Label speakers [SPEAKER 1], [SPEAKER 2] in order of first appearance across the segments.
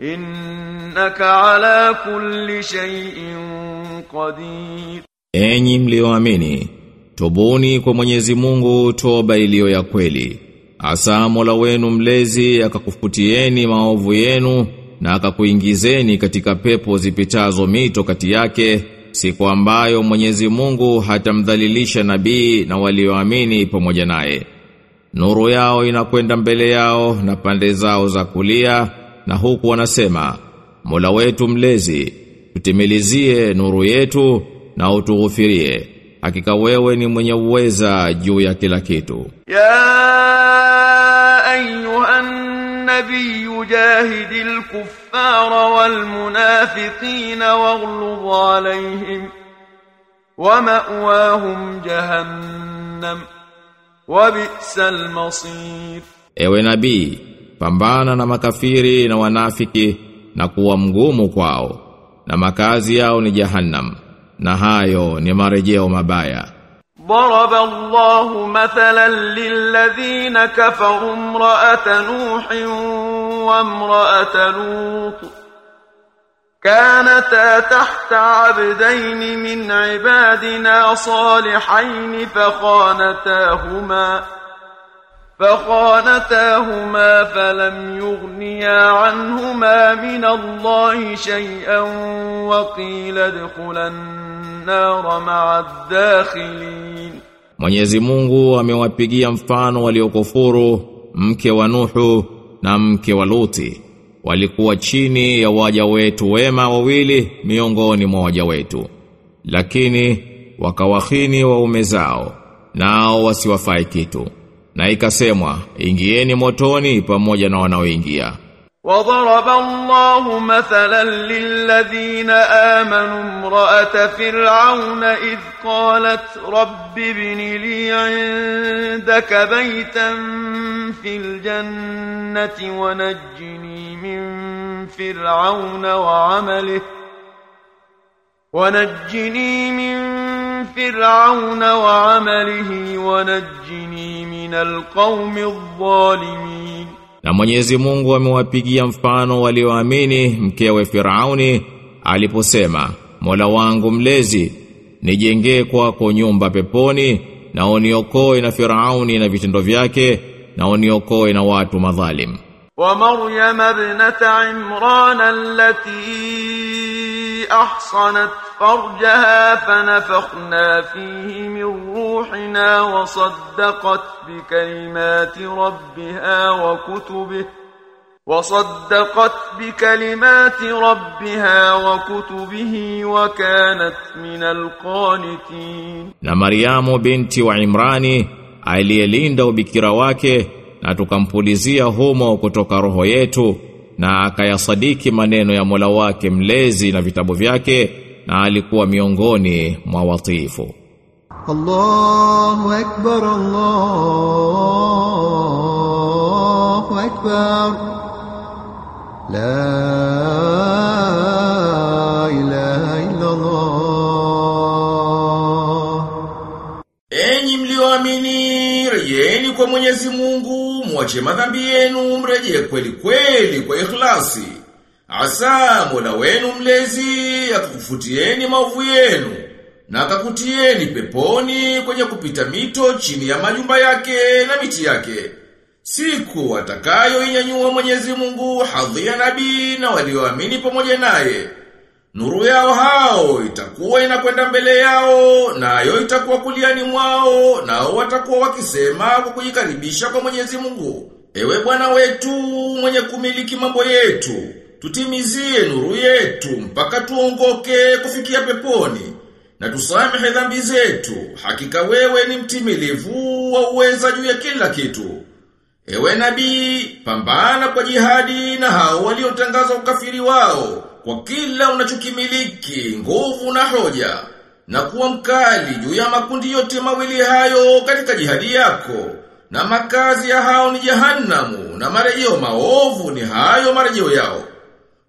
[SPEAKER 1] innaka ala kulli shay'in qadir.
[SPEAKER 2] Enyi mlioamini tobuni kwa Mwenyezi Mungu toba iliyo ya kweli. Asa Mola wenu mlezi akakufutieni maovu yenu na akakuingizeni katika pepo zipitazo mito kati yake siku ambayo Mwenyezi Mungu hatamdhalilisha nabii na walioamini pamoja naye. Nuru yao inakwenda mbele yao na pande zao za kulia na huku wanasema Mola wetu mlezi tutimilizie nuru yetu na utughufirie. Hakika wewe ni mwenye uweza juu ya kila kitu.
[SPEAKER 1] Ya ayuhan nabiy jahidil kuffara wal munafiqin waghlub alayhim wamawahum jahannam wabi'sal masir.
[SPEAKER 2] Ewe nabii pambana na makafiri na wanafiki na kuwa mgumu kwao na makazi yao ni jahannam na hayo ni marejeo mabaya
[SPEAKER 1] ضرب الله مثلا للذين كفروا امرأة نوح وامرأة لوط كانتا تحت عبدين من عبادنا صالحين فخانتاهما فخانتاهما فلم يغنيا عنهما من الله شيئا وقيل ادخلا النار مع الداخلين
[SPEAKER 2] Mwenyezi Mungu amewapigia mfano waliokufuru mke wa Nuhu na mke wa Luti walikuwa chini ya waja wetu wema wawili miongoni mwa waja wetu lakini wakawahini waume zao nao wasiwafai kitu Na ikasemwa ingieni motoni pamoja na wanaoingia.
[SPEAKER 1] وضرب الله مثلا للذين آمنوا امرأة فرعون إذ قالت رب ابن لي عندك بيتا في الجنة ونجني من فرعون وعمله ونجني من فرعون وعمله ونجني من القوم الظالمين
[SPEAKER 2] Na Mwenyezi Mungu amewapigia mfano walioamini mkewe Firauni aliposema Mola wangu mlezi nijengee kwako nyumba peponi na uniokoe na Firauni na vitendo vyake na uniokoe na watu madhalim.
[SPEAKER 1] ومريم ابنة عمران التي أحصنت فرجها فنفخنا فيه من روحنا وصدقت بكلمات ربها وكتبه وصدقت بكلمات ربها وكتبه وكانت من القانتين.
[SPEAKER 2] Na Mariamu binti wa Imrani aliyelinda ubikira wake na tukampulizia humo kutoka roho yetu na akayasadiki maneno ya Mola wake mlezi na vitabu vyake na alikuwa miongoni mwa watifu
[SPEAKER 3] Allahu akbar Allahu akbar. La ilaha illa Allah
[SPEAKER 4] Enyi mlioamini rejeni kwa Mwenyezi Mungu mwache madhambi yenu, mreje kweli kweli kwa ikhlasi. Asa Mola wenu mlezi akakufutieni maovu yenu na akakutieni peponi kwenye kupita mito chini ya majumba yake na miti yake. Siku atakayo inyanyua Mwenyezi Mungu hadhi ya nabii na walioamini pamoja naye.
[SPEAKER 2] Nuru yao hao itakuwa inakwenda mbele yao, nayo itakuwa kuliani mwao, nao watakuwa wakisema kwa kujikaribisha kwa Mwenyezi Mungu. Ewe Bwana wetu mwenye kumiliki mambo yetu, tutimizie nuru yetu mpaka tuongoke kufikia peponi na tusamehe dhambi zetu. Hakika wewe ni mtimilivu wa uweza juu ya kila kitu. Ewe nabii, pambana kwa jihadi na hao waliotangaza ukafiri wao kwa kila unachokimiliki, nguvu na hoja, na kuwa mkali juu ya makundi yote mawili hayo katika jihadi yako. Na makazi ya hao ni jehanamu na marejeo maovu ni hayo marejeo yao.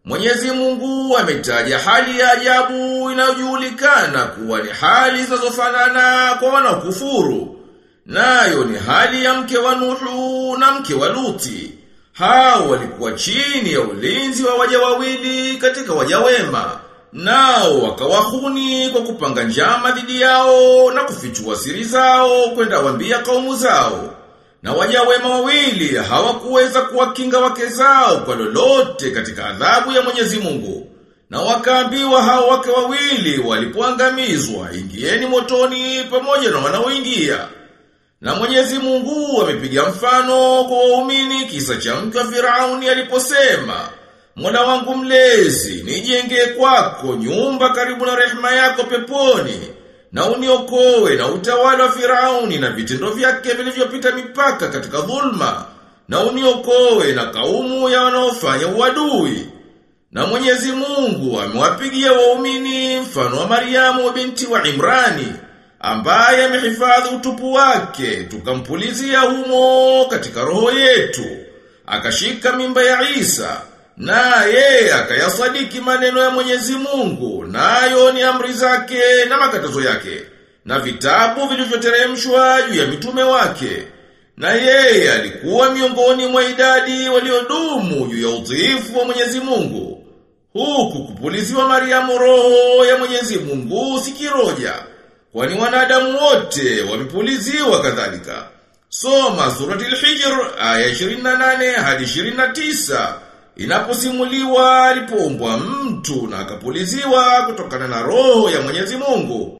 [SPEAKER 2] Mwenyezi Mungu ametaja hali ya ajabu inayojulikana kuwa ni hali zinazofanana kwa wanaokufuru. Nayo ni hali ya mke wa Nuhu na mke wa Luti. Hao walikuwa chini ya ulinzi wa waja wawili katika waja wema. Nao wakawahuni kwa kupanga njama dhidi yao na kufichua siri zao kwenda wambia kaumu zao. Na waja wema wawili hawakuweza kuwakinga wake zao kwa lolote katika adhabu ya Mwenyezi Mungu. Na wakaambiwa hao wake wawili walipoangamizwa, ingieni motoni pamoja na wanaoingia. Na Mwenyezi Mungu amepiga mfano kwa waumini kisa cha mke Firauni aliposema, Mola wangu mlezi, nijenge kwako nyumba karibu na rehema yako peponi, na uniokoe na utawala wa Firauni na vitendo vyake vilivyopita mipaka katika dhulma, na uniokoe na kaumu ya wanaofanya uadui. Na Mwenyezi Mungu amewapigia waumini mfano wa Mariamu binti wa Imrani, ambaye amehifadhi utupu wake, tukampulizia humo katika roho yetu. Akashika mimba ya Isa, naye akayasadiki maneno ya Mwenyezi Mungu, nayo ni amri zake na makatazo yake, na vitabu vilivyoteremshwa juu ya mitume wake. Na yeye alikuwa miongoni mwa idadi waliodumu juu ya udhiifu wa Mwenyezi Mungu. Huku kupuliziwa Mariamu roho ya Mwenyezi Mungu sikiroja. Kwani wanadamu wote wamepuliziwa kadhalika. Soma surati al-Hijr aya 28 hadi 29 inaposimuliwa alipoumbwa mtu na akapuliziwa kutokana na roho ya Mwenyezi Mungu.